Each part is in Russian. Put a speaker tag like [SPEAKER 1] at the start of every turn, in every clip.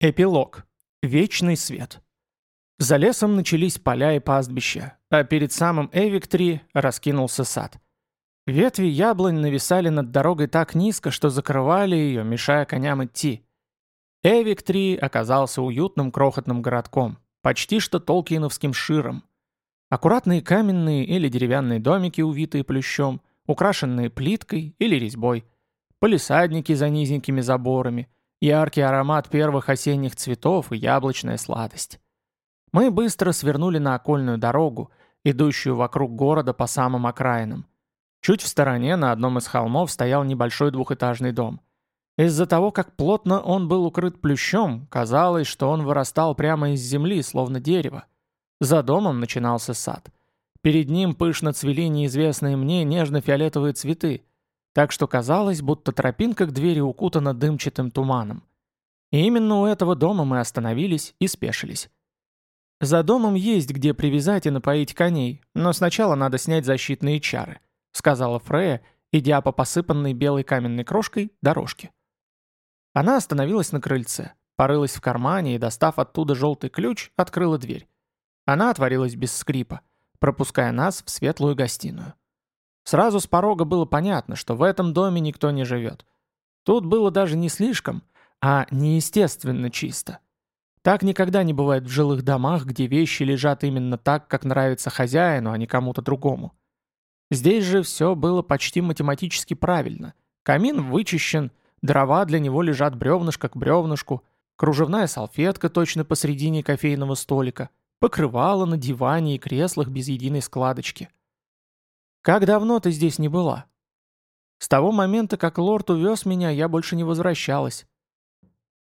[SPEAKER 1] Эпилог. Вечный свет. За лесом начались поля и пастбища, а перед самым Эвиктри раскинулся сад. Ветви яблонь нависали над дорогой так низко, что закрывали ее, мешая коням идти. Эвиктри оказался уютным крохотным городком, почти что толкиновским широм. Аккуратные каменные или деревянные домики, увитые плющом, украшенные плиткой или резьбой, полисадники за низенькими заборами – яркий аромат первых осенних цветов и яблочная сладость. Мы быстро свернули на окольную дорогу, идущую вокруг города по самым окраинам. Чуть в стороне на одном из холмов стоял небольшой двухэтажный дом. Из-за того, как плотно он был укрыт плющом, казалось, что он вырастал прямо из земли, словно дерево. За домом начинался сад. Перед ним пышно цвели неизвестные мне нежно-фиолетовые цветы, так что казалось, будто тропинка к двери укутана дымчатым туманом. И именно у этого дома мы остановились и спешились. За домом есть где привязать и напоить коней, но сначала надо снять защитные чары, сказала Фрея, идя по посыпанной белой каменной крошкой дорожке. Она остановилась на крыльце, порылась в кармане и, достав оттуда желтый ключ, открыла дверь. Она отворилась без скрипа, пропуская нас в светлую гостиную. Сразу с порога было понятно, что в этом доме никто не живет. Тут было даже не слишком, а неестественно чисто. Так никогда не бывает в жилых домах, где вещи лежат именно так, как нравится хозяину, а не кому-то другому. Здесь же все было почти математически правильно. Камин вычищен, дрова для него лежат бревнышко к бревнышку, кружевная салфетка точно посредине кофейного столика, покрывало на диване и креслах без единой складочки – «Как давно ты здесь не была?» «С того момента, как лорд увез меня, я больше не возвращалась».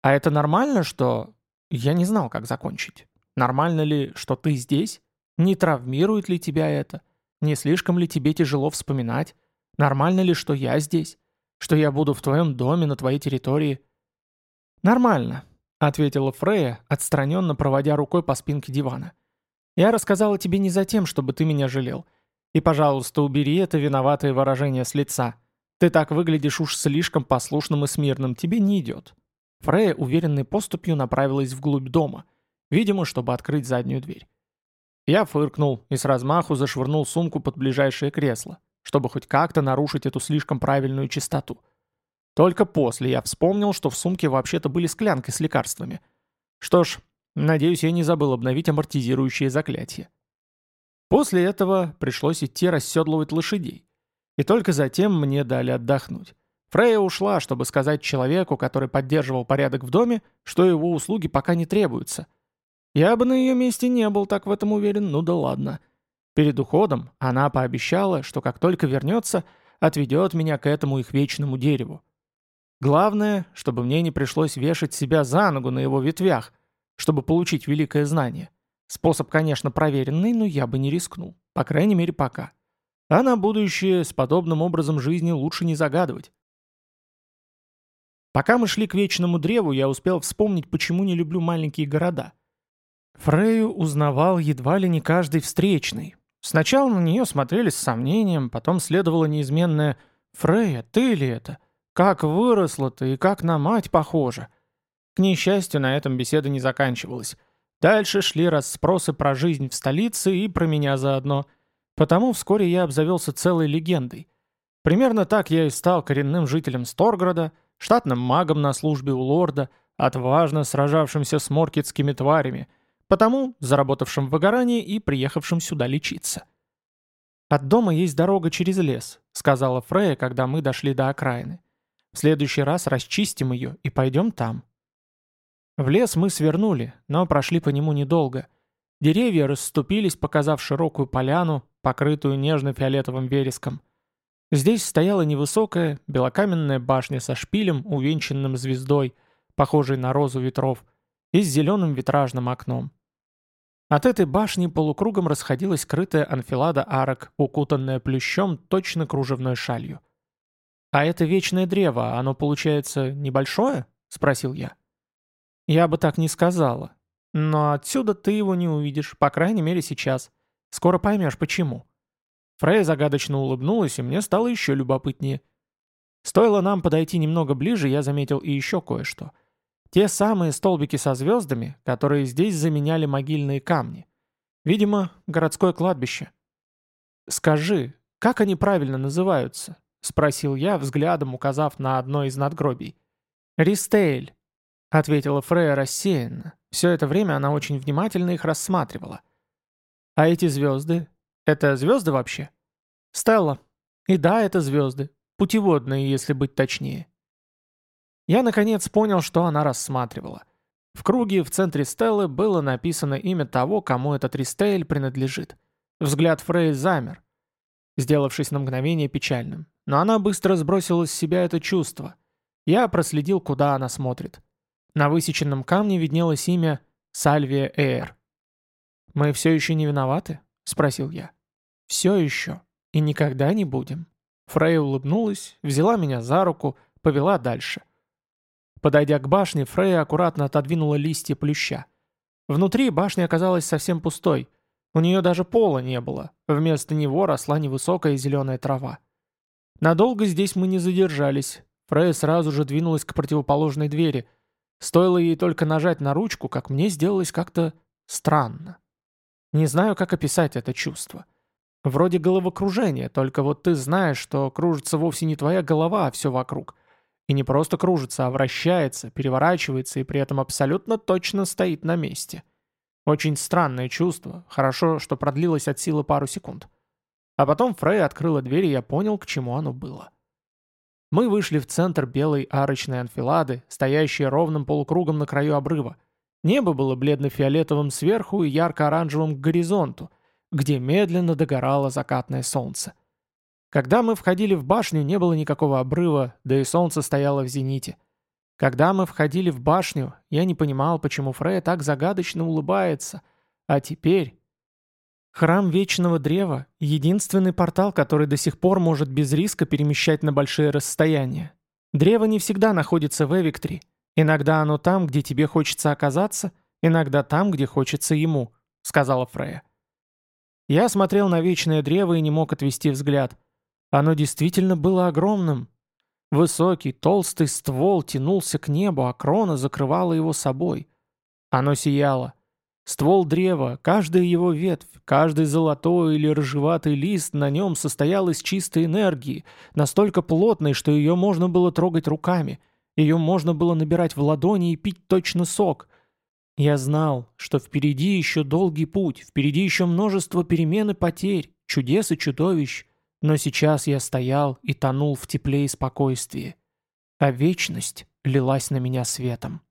[SPEAKER 1] «А это нормально, что...» «Я не знал, как закончить. Нормально ли, что ты здесь? Не травмирует ли тебя это? Не слишком ли тебе тяжело вспоминать? Нормально ли, что я здесь? Что я буду в твоем доме, на твоей территории?» «Нормально», — ответила Фрея, отстраненно проводя рукой по спинке дивана. «Я рассказала тебе не за тем, чтобы ты меня жалел. И, пожалуйста, убери это виноватое выражение с лица. Ты так выглядишь уж слишком послушным и смирным, тебе не идет». Фрея уверенной поступью направилась вглубь дома, видимо, чтобы открыть заднюю дверь. Я фыркнул и с размаху зашвырнул сумку под ближайшее кресло, чтобы хоть как-то нарушить эту слишком правильную чистоту. Только после я вспомнил, что в сумке вообще-то были склянки с лекарствами. Что ж, надеюсь, я не забыл обновить амортизирующее заклятие. После этого пришлось идти расседлывать лошадей. И только затем мне дали отдохнуть. Фрея ушла, чтобы сказать человеку, который поддерживал порядок в доме, что его услуги пока не требуются. Я бы на ее месте не был так в этом уверен, ну да ладно. Перед уходом она пообещала, что как только вернется, отведет меня к этому их вечному дереву. Главное, чтобы мне не пришлось вешать себя за ногу на его ветвях, чтобы получить великое знание. Способ, конечно, проверенный, но я бы не рискнул. По крайней мере, пока. А на будущее с подобным образом жизни лучше не загадывать. Пока мы шли к вечному древу, я успел вспомнить, почему не люблю маленькие города. Фрею узнавал едва ли не каждый встречный. Сначала на нее смотрели с сомнением, потом следовало неизменное «Фрея, ты ли это? Как выросла ты и как на мать похожа?» К несчастью, на этом беседа не заканчивалась. Дальше шли расспросы про жизнь в столице и про меня заодно. Потому вскоре я обзавелся целой легендой. Примерно так я и стал коренным жителем Сторграда, штатным магом на службе у лорда, отважно сражавшимся с моркетскими тварями, потому заработавшим в выгорании и приехавшим сюда лечиться. «От дома есть дорога через лес», — сказала Фрея, когда мы дошли до окраины. «В следующий раз расчистим ее и пойдем там». В лес мы свернули, но прошли по нему недолго. Деревья расступились, показав широкую поляну, покрытую нежно-фиолетовым вереском. Здесь стояла невысокая, белокаменная башня со шпилем, увенчанным звездой, похожей на розу ветров, и с зеленым витражным окном. От этой башни полукругом расходилась крытая анфилада арок, укутанная плющом точно кружевной шалью. «А это вечное древо, оно, получается, небольшое?» — спросил я. Я бы так не сказала. Но отсюда ты его не увидишь, по крайней мере сейчас. Скоро поймешь, почему. Фрей загадочно улыбнулась, и мне стало еще любопытнее. Стоило нам подойти немного ближе, я заметил и еще кое-что. Те самые столбики со звездами, которые здесь заменяли могильные камни. Видимо, городское кладбище. «Скажи, как они правильно называются?» — спросил я, взглядом указав на одно из надгробий. «Ристейль», — ответила Фрея рассеянно. Все это время она очень внимательно их рассматривала. «А эти звезды? Это звезды вообще?» «Стелла. И да, это звезды. Путеводные, если быть точнее». Я, наконец, понял, что она рассматривала. В круге в центре стелы было написано имя того, кому этот ристейль принадлежит. Взгляд Фрей замер, сделавшись на мгновение печальным. Но она быстро сбросила с себя это чувство. Я проследил, куда она смотрит. На высеченном камне виднелось имя Сальвия Эйр. «Мы все еще не виноваты?» — спросил я. «Все еще. И никогда не будем». Фрей улыбнулась, взяла меня за руку, повела дальше. Подойдя к башне, Фрея аккуратно отодвинула листья плюща. Внутри башня оказалась совсем пустой. У нее даже пола не было. Вместо него росла невысокая зеленая трава. Надолго здесь мы не задержались. Фрея сразу же двинулась к противоположной двери — Стоило ей только нажать на ручку, как мне сделалось как-то странно. Не знаю, как описать это чувство. Вроде головокружение, только вот ты знаешь, что кружится вовсе не твоя голова, а все вокруг. И не просто кружится, а вращается, переворачивается и при этом абсолютно точно стоит на месте. Очень странное чувство, хорошо, что продлилось от силы пару секунд. А потом Фрей открыла дверь, и я понял, к чему оно было. Мы вышли в центр белой арочной анфилады, стоящей ровным полукругом на краю обрыва. Небо было бледно-фиолетовым сверху и ярко-оранжевым к горизонту, где медленно догорало закатное солнце. Когда мы входили в башню, не было никакого обрыва, да и солнце стояло в зените. Когда мы входили в башню, я не понимал, почему Фрея так загадочно улыбается. А теперь, Храм Вечного Древа — единственный портал, который до сих пор может без риска перемещать на большие расстояния. Древо не всегда находится в Эвиктри. Иногда оно там, где тебе хочется оказаться, иногда там, где хочется ему, — сказала Фрея. Я смотрел на Вечное Древо и не мог отвести взгляд. Оно действительно было огромным. Высокий, толстый ствол тянулся к небу, а крона закрывала его собой. Оно сияло. Ствол древа, каждая его ветвь, каждый золотой или рыжеватый лист на нем состоял из чистой энергии, настолько плотной, что ее можно было трогать руками, ее можно было набирать в ладони и пить точно сок. Я знал, что впереди еще долгий путь, впереди еще множество перемен и потерь, чудес и чудовищ, но сейчас я стоял и тонул в тепле и спокойствии, а вечность лилась на меня светом.